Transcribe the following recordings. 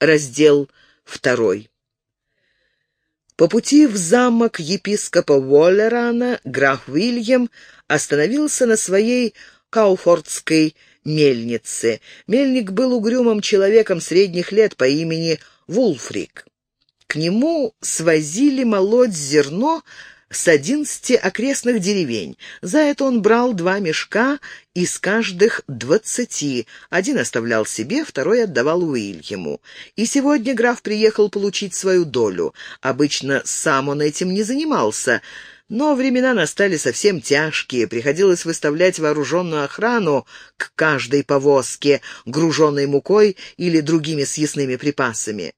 Раздел второй. По пути в замок епископа Уоллерана граф Уильям остановился на своей Кауфордской мельнице. Мельник был угрюмым человеком средних лет по имени Вулфрик. К нему свозили молоть зерно с одиннадцати окрестных деревень. За это он брал два мешка из каждых двадцати. Один оставлял себе, второй отдавал Уильяму. И сегодня граф приехал получить свою долю. Обычно сам он этим не занимался, но времена настали совсем тяжкие, приходилось выставлять вооруженную охрану к каждой повозке, груженной мукой или другими съестными припасами.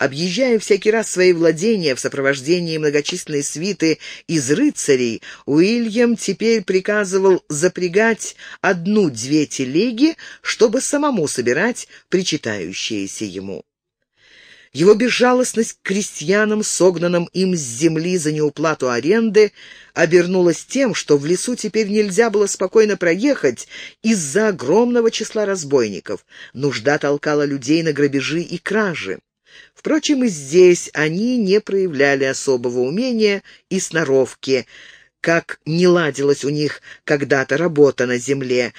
Объезжая всякий раз свои владения в сопровождении многочисленной свиты из рыцарей, Уильям теперь приказывал запрягать одну-две телеги, чтобы самому собирать причитающиеся ему. Его безжалостность к крестьянам, согнанным им с земли за неуплату аренды, обернулась тем, что в лесу теперь нельзя было спокойно проехать из-за огромного числа разбойников. Нужда толкала людей на грабежи и кражи. Впрочем, и здесь они не проявляли особого умения и сноровки, как не ладилась у них когда-то работа на земле,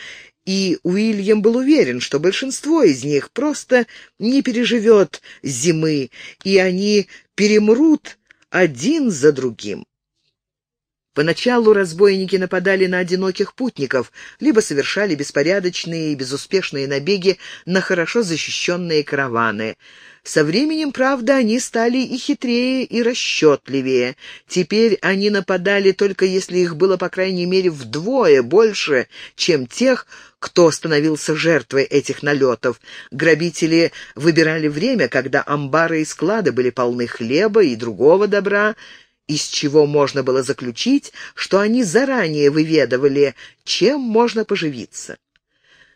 и Уильям был уверен, что большинство из них просто не переживет зимы, и они перемрут один за другим. Поначалу разбойники нападали на одиноких путников, либо совершали беспорядочные и безуспешные набеги на хорошо защищенные караваны. Со временем, правда, они стали и хитрее, и расчетливее. Теперь они нападали только если их было, по крайней мере, вдвое больше, чем тех, кто становился жертвой этих налетов. Грабители выбирали время, когда амбары и склады были полны хлеба и другого добра, из чего можно было заключить, что они заранее выведывали, чем можно поживиться.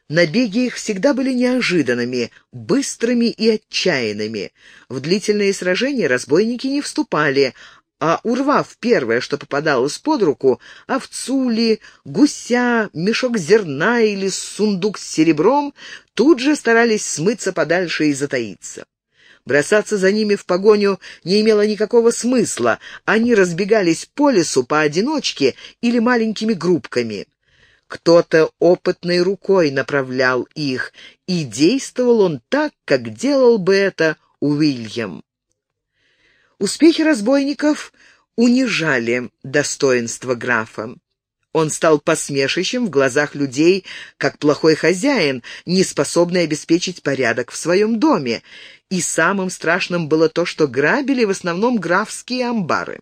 Набеги их всегда были неожиданными, быстрыми и отчаянными. В длительные сражения разбойники не вступали, а урвав первое, что попадалось под руку, овцу ли, гуся, мешок зерна или сундук с серебром, тут же старались смыться подальше и затаиться. Бросаться за ними в погоню не имело никакого смысла, они разбегались по лесу поодиночке или маленькими группками. Кто-то опытной рукой направлял их, и действовал он так, как делал бы это Уильям. Успехи разбойников унижали достоинство графа. Он стал посмешищем в глазах людей, как плохой хозяин, не способный обеспечить порядок в своем доме. И самым страшным было то, что грабили в основном графские амбары.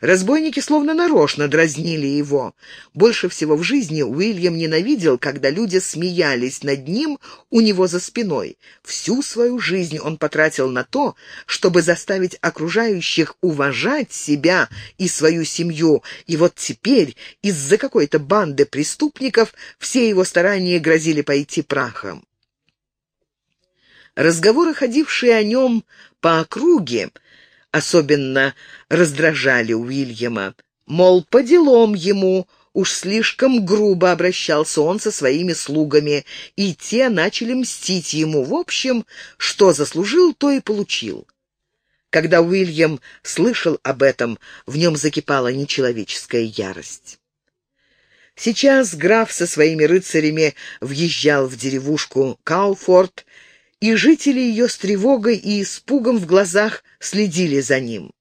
Разбойники словно нарочно дразнили его. Больше всего в жизни Уильям ненавидел, когда люди смеялись над ним у него за спиной. Всю свою жизнь он потратил на то, чтобы заставить окружающих уважать себя и свою семью, и вот теперь из-за какой-то банды преступников все его старания грозили пойти прахом. Разговоры, ходившие о нем по округе, особенно раздражали Уильяма. Мол, по делам ему, уж слишком грубо обращался он со своими слугами, и те начали мстить ему. В общем, что заслужил, то и получил. Когда Уильям слышал об этом, в нем закипала нечеловеческая ярость. Сейчас граф со своими рыцарями въезжал в деревушку Кауфорд, и жители ее с тревогой и испугом в глазах следили за ним.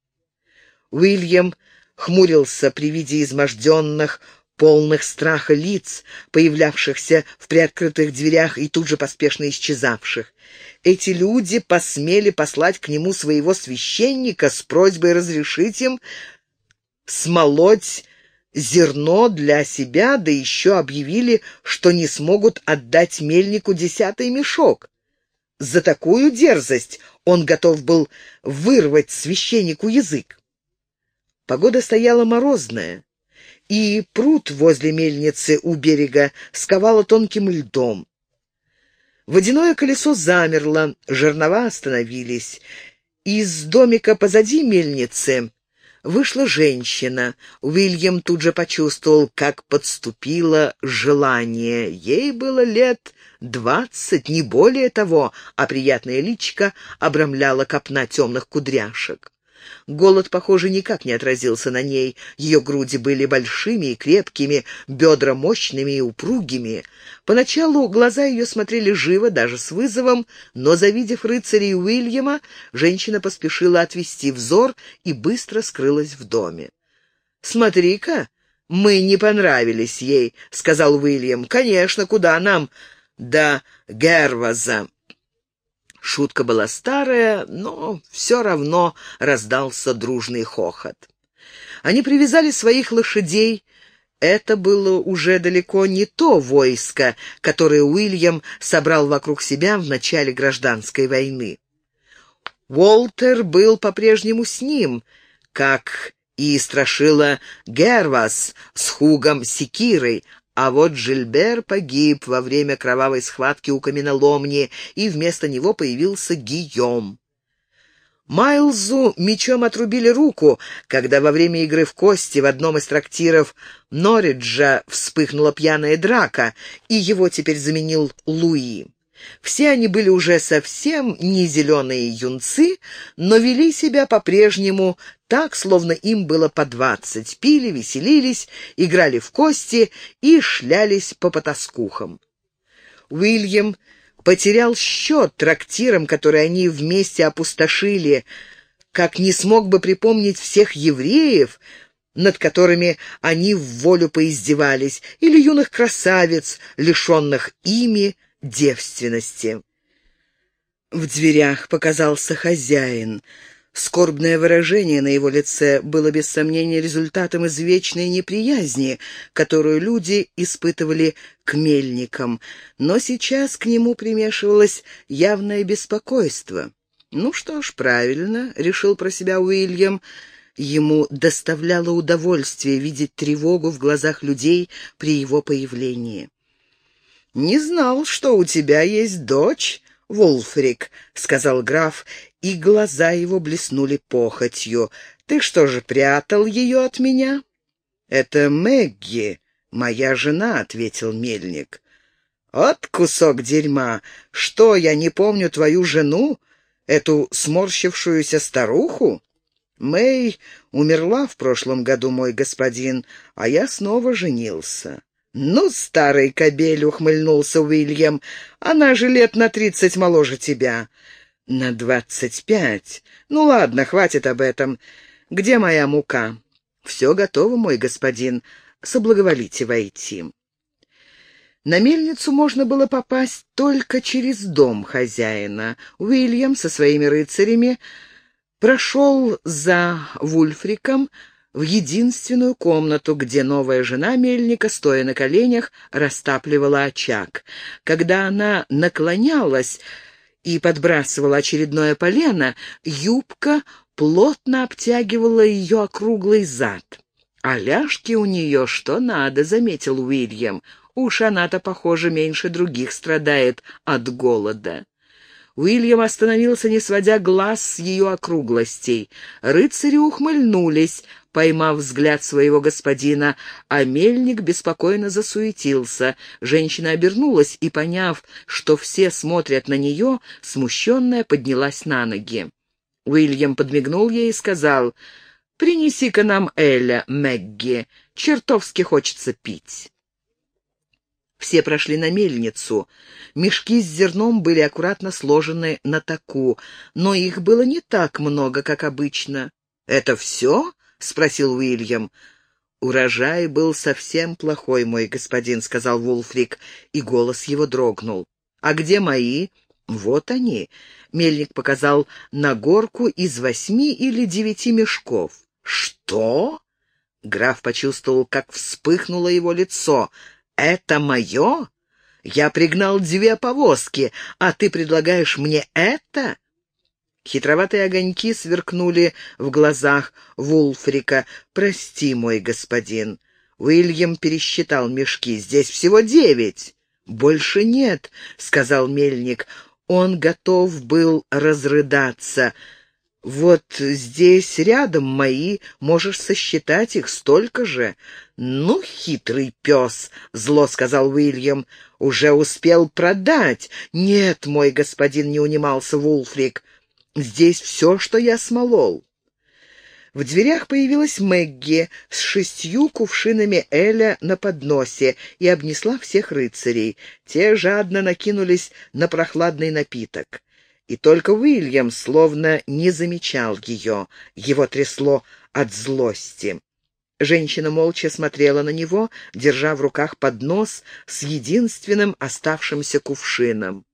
Уильям хмурился при виде изможденных, полных страха лиц, появлявшихся в приоткрытых дверях и тут же поспешно исчезавших. Эти люди посмели послать к нему своего священника с просьбой разрешить им смолоть зерно для себя, да еще объявили, что не смогут отдать мельнику десятый мешок. За такую дерзость он готов был вырвать священнику язык. Погода стояла морозная, и пруд возле мельницы у берега сковало тонким льдом. Водяное колесо замерло, жернова остановились. Из домика позади мельницы Вышла женщина. Уильям тут же почувствовал, как подступило желание. Ей было лет двадцать, не более того, а приятная личка обрамляла копна темных кудряшек. Голод, похоже, никак не отразился на ней. Ее груди были большими и крепкими, бедра мощными и упругими. Поначалу глаза ее смотрели живо, даже с вызовом, но, завидев рыцарей Уильяма, женщина поспешила отвести взор и быстро скрылась в доме. «Смотри-ка, мы не понравились ей», — сказал Уильям. «Конечно, куда нам? До Герваза». Шутка была старая, но все равно раздался дружный хохот. Они привязали своих лошадей. Это было уже далеко не то войско, которое Уильям собрал вокруг себя в начале гражданской войны. Уолтер был по-прежнему с ним, как и страшила Гервас с Хугом Секирой, а вот Жильбер погиб во время кровавой схватки у каменоломни, и вместо него появился Гийом. Майлзу мечом отрубили руку, когда во время игры в кости в одном из трактиров Норриджа вспыхнула пьяная драка, и его теперь заменил Луи. Все они были уже совсем не зеленые юнцы, но вели себя по-прежнему так, словно им было по двадцать, пили, веселились, играли в кости и шлялись по потаскухам. Уильям потерял счет трактирам, которые они вместе опустошили, как не смог бы припомнить всех евреев, над которыми они в волю поиздевались, или юных красавиц, лишенных ими девственности. В дверях показался хозяин. Скорбное выражение на его лице было без сомнения результатом извечной неприязни, которую люди испытывали к мельникам, но сейчас к нему примешивалось явное беспокойство. «Ну что ж, правильно», — решил про себя Уильям, — Ему доставляло удовольствие видеть тревогу в глазах людей при его появлении. «Не знал, что у тебя есть дочь, Вулфрик», — сказал граф, и глаза его блеснули похотью. «Ты что же, прятал ее от меня?» «Это Мэгги, моя жена», — ответил мельник. «От кусок дерьма! Что, я не помню твою жену, эту сморщившуюся старуху?» «Мэй умерла в прошлом году, мой господин, а я снова женился». «Ну, старый кобель!» — ухмыльнулся Уильям. «Она же лет на тридцать моложе тебя». «На двадцать пять. Ну ладно, хватит об этом. Где моя мука?» «Все готово, мой господин. Соблаговолите войти». На мельницу можно было попасть только через дом хозяина. Уильям со своими рыцарями прошел за Вульфриком, в единственную комнату, где новая жена мельника, стоя на коленях, растапливала очаг. Когда она наклонялась и подбрасывала очередное полено, юбка плотно обтягивала ее округлый зад. «А ляжки у нее что надо», — заметил Уильям. «Уж она-то, похоже, меньше других страдает от голода». Уильям остановился, не сводя глаз с ее округлостей. Рыцари ухмыльнулись, поймав взгляд своего господина, а мельник беспокойно засуетился. Женщина обернулась и, поняв, что все смотрят на нее, смущенная поднялась на ноги. Уильям подмигнул ей и сказал, «Принеси-ка нам Эля, Мэгги, чертовски хочется пить». Все прошли на мельницу. Мешки с зерном были аккуратно сложены на таку, но их было не так много, как обычно. «Это все?» — спросил Уильям. «Урожай был совсем плохой, мой господин», — сказал Вулфрик, и голос его дрогнул. «А где мои?» «Вот они», — мельник показал на горку из восьми или девяти мешков. «Что?» Граф почувствовал, как вспыхнуло его лицо. «Это мое? Я пригнал две повозки, а ты предлагаешь мне это?» Хитроватые огоньки сверкнули в глазах Вулфрика. «Прости, мой господин». Уильям пересчитал мешки. «Здесь всего девять». «Больше нет», — сказал мельник. Он готов был разрыдаться. Вот здесь рядом мои, можешь сосчитать их столько же. Ну, хитрый пес, — зло сказал Уильям, — уже успел продать. Нет, мой господин, не унимался Вулфрик, здесь все, что я смолол. В дверях появилась Мэгги с шестью кувшинами Эля на подносе и обнесла всех рыцарей. Те жадно накинулись на прохладный напиток. И только Уильям словно не замечал ее. Его трясло от злости. Женщина молча смотрела на него, держа в руках поднос с единственным оставшимся кувшином.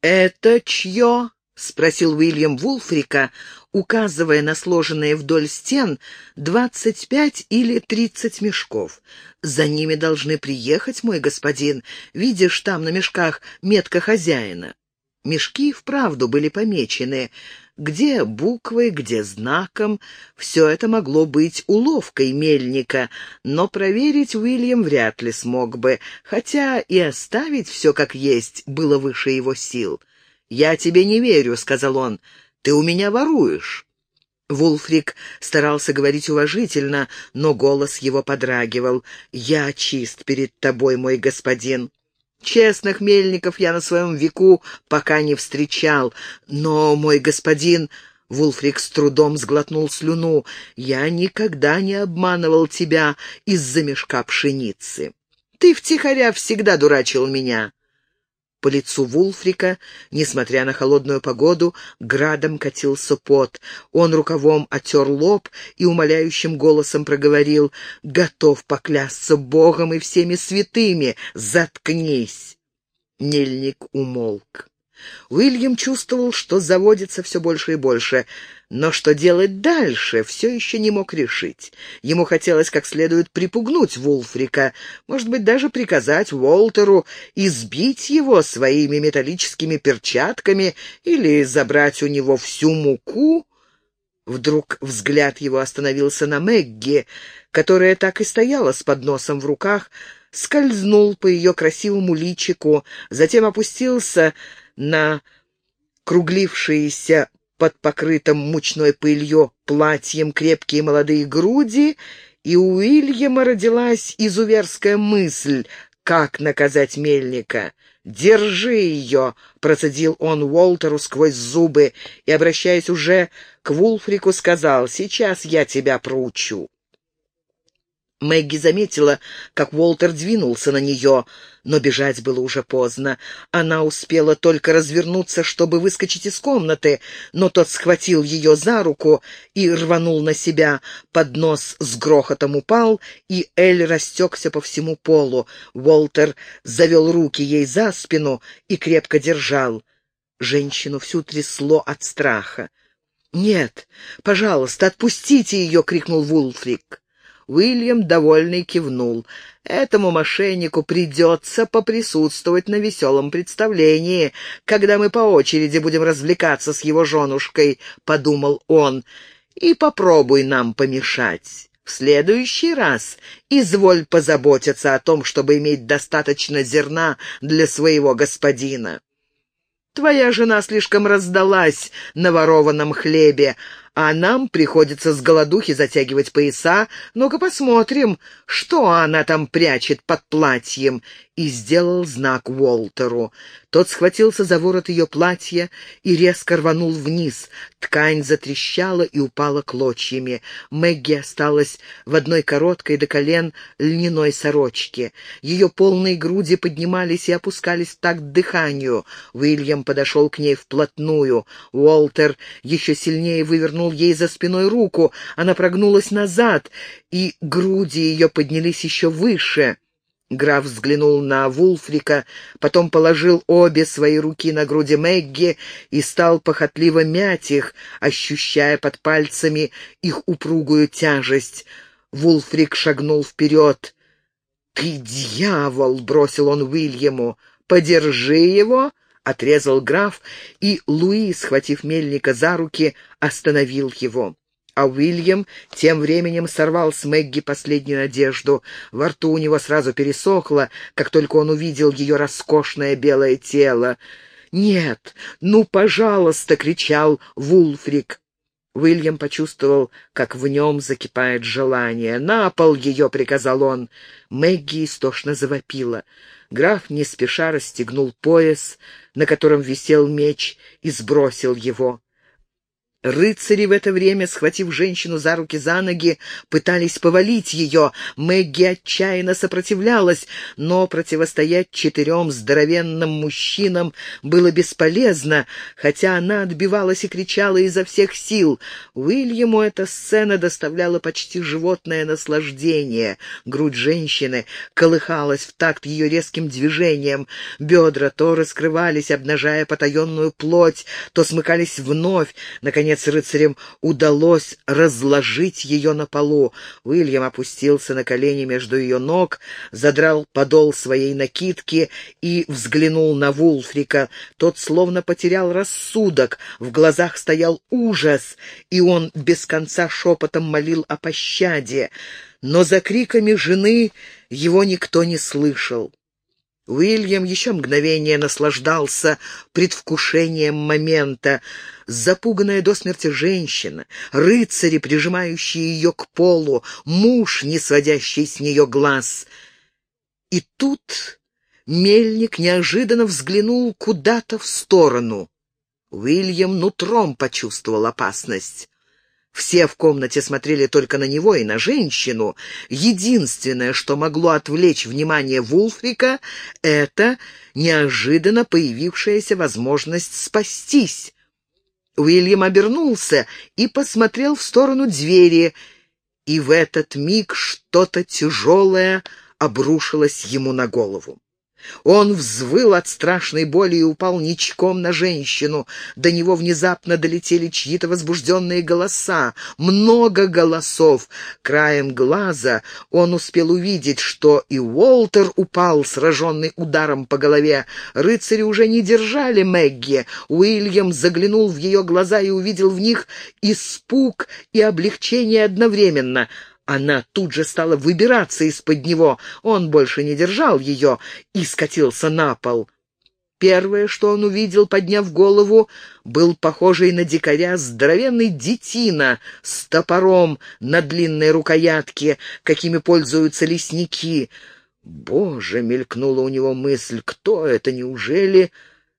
«Это чье?» — спросил Уильям Вулфрика, указывая на сложенные вдоль стен двадцать пять или тридцать мешков. «За ними должны приехать, мой господин. Видишь, там на мешках метка хозяина». Мешки вправду были помечены. Где буквы, где знаком. Все это могло быть уловкой мельника, но проверить Уильям вряд ли смог бы, хотя и оставить все как есть было выше его сил. «Я тебе не верю», — сказал он. «Ты у меня воруешь». Вулфрик старался говорить уважительно, но голос его подрагивал. «Я чист перед тобой, мой господин». Честных мельников я на своем веку пока не встречал, но, мой господин, Вулфрик с трудом сглотнул слюну, я никогда не обманывал тебя из-за мешка пшеницы. Ты втихаря всегда дурачил меня. По лицу Вулфрика, несмотря на холодную погоду, градом катился пот. Он рукавом отер лоб и умоляющим голосом проговорил «Готов поклясться Богом и всеми святыми! Заткнись!» Нельник умолк. Уильям чувствовал, что заводится все больше и больше, но что делать дальше, все еще не мог решить. Ему хотелось как следует припугнуть Вулфрика, может быть, даже приказать Уолтеру избить его своими металлическими перчатками или забрать у него всю муку. Вдруг взгляд его остановился на Мэгги, которая так и стояла с подносом в руках, скользнул по ее красивому личику, затем опустился на круглившиеся под покрытым мучной пылью платьем крепкие молодые груди, и у Уильяма родилась изуверская мысль, как наказать мельника. «Держи ее!» — процедил он Уолтеру сквозь зубы и, обращаясь уже к Вулфрику, сказал, «Сейчас я тебя проучу». Мэгги заметила, как Уолтер двинулся на нее, но бежать было уже поздно. Она успела только развернуться, чтобы выскочить из комнаты, но тот схватил ее за руку и рванул на себя. Поднос с грохотом упал, и Эль растекся по всему полу. Уолтер завел руки ей за спину и крепко держал. Женщину всю трясло от страха. «Нет, пожалуйста, отпустите ее!» — крикнул Вулфрик. Уильям, довольный, кивнул. «Этому мошеннику придется поприсутствовать на веселом представлении, когда мы по очереди будем развлекаться с его женушкой», — подумал он. «И попробуй нам помешать». В следующий раз изволь позаботиться о том, чтобы иметь достаточно зерна для своего господина. Твоя жена слишком раздалась на ворованном хлебе, а нам приходится с голодухи затягивать пояса. Ну-ка посмотрим, что она там прячет под платьем». И сделал знак Уолтеру. Тот схватился за ворот ее платья и резко рванул вниз. Ткань затрещала и упала клочьями. Мэгги осталась в одной короткой до колен льняной сорочке. Ее полные груди поднимались и опускались так к дыханию. Уильям подошел к ней вплотную. Уолтер еще сильнее вывернул ей за спиной руку. Она прогнулась назад, и груди ее поднялись еще выше. Граф взглянул на Вулфрика, потом положил обе свои руки на груди Мэгги и стал похотливо мять их, ощущая под пальцами их упругую тяжесть. Вулфрик шагнул вперед. «Ты дьявол!» — бросил он Уильяму. «Подержи его!» — отрезал граф, и Луи, схватив мельника за руки, остановил его. А Уильям тем временем сорвал с Мэгги последнюю одежду. Во рту у него сразу пересохло, как только он увидел ее роскошное белое тело. «Нет, ну, пожалуйста!» — кричал Вулфрик. Уильям почувствовал, как в нем закипает желание. «На пол ее!» — приказал он. Мэгги истошно завопила. Граф не спеша расстегнул пояс, на котором висел меч, и сбросил его. Рыцари в это время, схватив женщину за руки за ноги, пытались повалить ее. Мэгги отчаянно сопротивлялась, но противостоять четырем здоровенным мужчинам было бесполезно, хотя она отбивалась и кричала изо всех сил. Уильяму эта сцена доставляла почти животное наслаждение. Грудь женщины колыхалась в такт ее резким движением. Бедра то раскрывались, обнажая потаенную плоть, то смыкались вновь. Наконец, Наконец рыцарям удалось разложить ее на полу. Уильям опустился на колени между ее ног, задрал подол своей накидки и взглянул на Вулфрика. Тот словно потерял рассудок, в глазах стоял ужас, и он без конца шепотом молил о пощаде. Но за криками жены его никто не слышал. Уильям еще мгновение наслаждался предвкушением момента. Запуганная до смерти женщина, рыцари, прижимающие ее к полу, муж, не сводящий с нее глаз. И тут мельник неожиданно взглянул куда-то в сторону. Уильям нутром почувствовал опасность. Все в комнате смотрели только на него и на женщину. Единственное, что могло отвлечь внимание Вулфрика, это неожиданно появившаяся возможность спастись. Уильям обернулся и посмотрел в сторону двери, и в этот миг что-то тяжелое обрушилось ему на голову. Он взвыл от страшной боли и упал ничком на женщину. До него внезапно долетели чьи-то возбужденные голоса. Много голосов. Краем глаза он успел увидеть, что и Уолтер упал, сраженный ударом по голове. Рыцари уже не держали Мэгги. Уильям заглянул в ее глаза и увидел в них испуг и облегчение одновременно — она тут же стала выбираться из-под него. Он больше не держал ее и скатился на пол. Первое, что он увидел, подняв голову, был похожий на дикаря здоровенный детина с топором на длинной рукоятке, какими пользуются лесники. «Боже!» — мелькнула у него мысль, «кто это? Неужели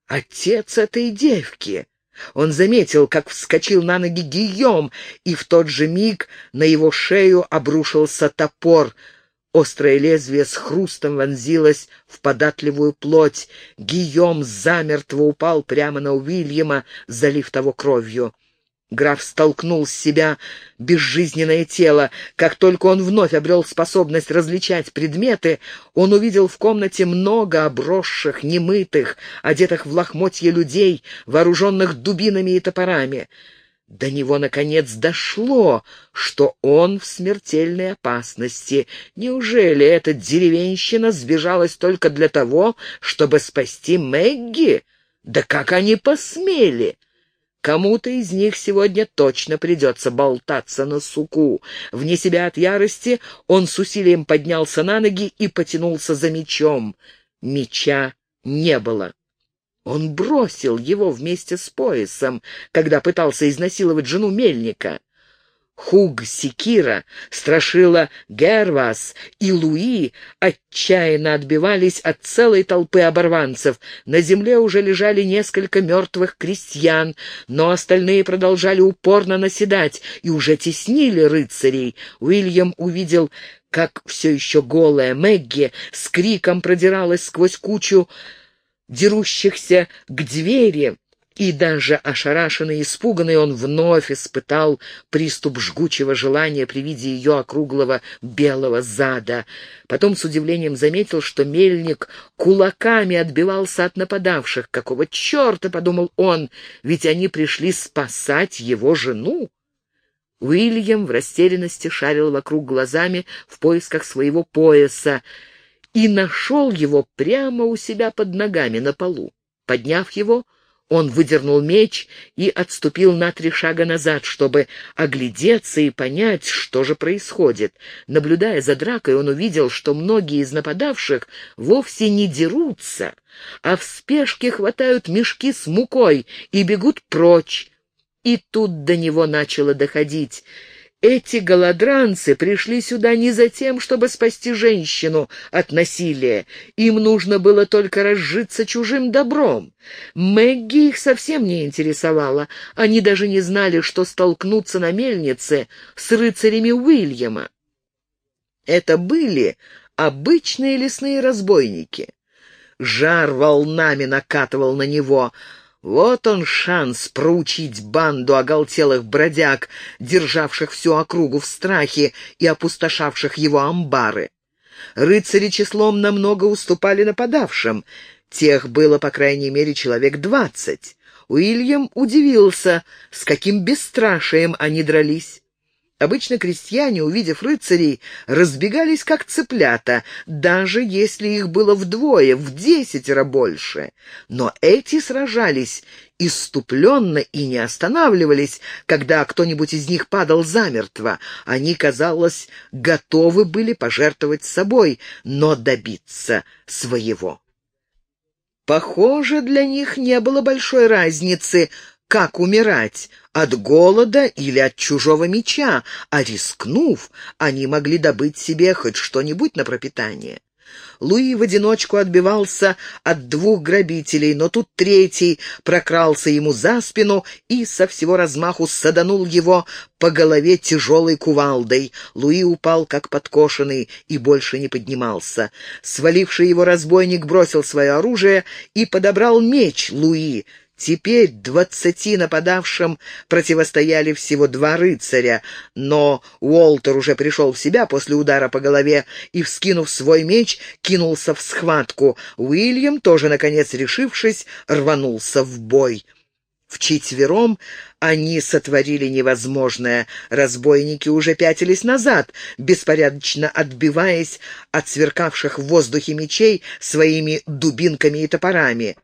отец этой девки?» Он заметил, как вскочил на ноги Гийом, и в тот же миг на его шею обрушился топор. Острое лезвие с хрустом вонзилось в податливую плоть. Гийом замертво упал прямо на Уильяма, залив того кровью. Граф столкнул с себя безжизненное тело. Как только он вновь обрел способность различать предметы, он увидел в комнате много обросших, немытых, одетых в лохмотья людей, вооруженных дубинами и топорами. До него, наконец, дошло, что он в смертельной опасности. Неужели эта деревенщина сбежалась только для того, чтобы спасти Мэгги? Да как они посмели! Кому-то из них сегодня точно придется болтаться на суку. Вне себя от ярости он с усилием поднялся на ноги и потянулся за мечом. Меча не было. Он бросил его вместе с поясом, когда пытался изнасиловать жену мельника. Хуг Секира, Страшила Гервас и Луи отчаянно отбивались от целой толпы оборванцев. На земле уже лежали несколько мертвых крестьян, но остальные продолжали упорно наседать и уже теснили рыцарей. Уильям увидел, как все еще голая Мэгги с криком продиралась сквозь кучу дерущихся к двери, и даже ошарашенный и испуганный он вновь испытал приступ жгучего желания при виде ее округлого белого зада. Потом с удивлением заметил, что мельник кулаками отбивался от нападавших. «Какого черта?» — подумал он, — «ведь они пришли спасать его жену». Уильям в растерянности шарил вокруг глазами в поисках своего пояса и нашел его прямо у себя под ногами на полу. Подняв его, Он выдернул меч и отступил на три шага назад, чтобы оглядеться и понять, что же происходит. Наблюдая за дракой, он увидел, что многие из нападавших вовсе не дерутся, а в спешке хватают мешки с мукой и бегут прочь. И тут до него начало доходить — эти голодранцы пришли сюда не за тем, чтобы спасти женщину от насилия. Им нужно было только разжиться чужим добром. Мэгги их совсем не интересовала. Они даже не знали, что столкнуться на мельнице с рыцарями Уильяма. Это были обычные лесные разбойники. Жар волнами накатывал на него — вот он шанс проучить банду оголтелых бродяг, державших всю округу в страхе и опустошавших его амбары. Рыцари числом намного уступали нападавшим. Тех было, по крайней мере, человек двадцать. Уильям удивился, с каким бесстрашием они дрались. Обычно крестьяне, увидев рыцарей, разбегались как цыплята, даже если их было вдвое, в десятеро больше. Но эти сражались иступленно и не останавливались, когда кто-нибудь из них падал замертво. Они, казалось, готовы были пожертвовать собой, но добиться своего. Похоже, для них не было большой разницы, как умирать, от голода или от чужого меча, а рискнув, они могли добыть себе хоть что-нибудь на пропитание. Луи в одиночку отбивался от двух грабителей, но тут третий прокрался ему за спину и со всего размаху саданул его по голове тяжелой кувалдой. Луи упал, как подкошенный, и больше не поднимался. Сваливший его разбойник бросил свое оружие и подобрал меч Луи. Теперь двадцати нападавшим противостояли всего два рыцаря, но Уолтер уже пришел в себя после удара по голове и, вскинув свой меч, кинулся в схватку. Уильям, тоже, наконец решившись, рванулся в бой. Вчетвером они сотворили невозможное. Разбойники уже пятились назад, беспорядочно отбиваясь от сверкавших в воздухе мечей своими дубинками и топорами.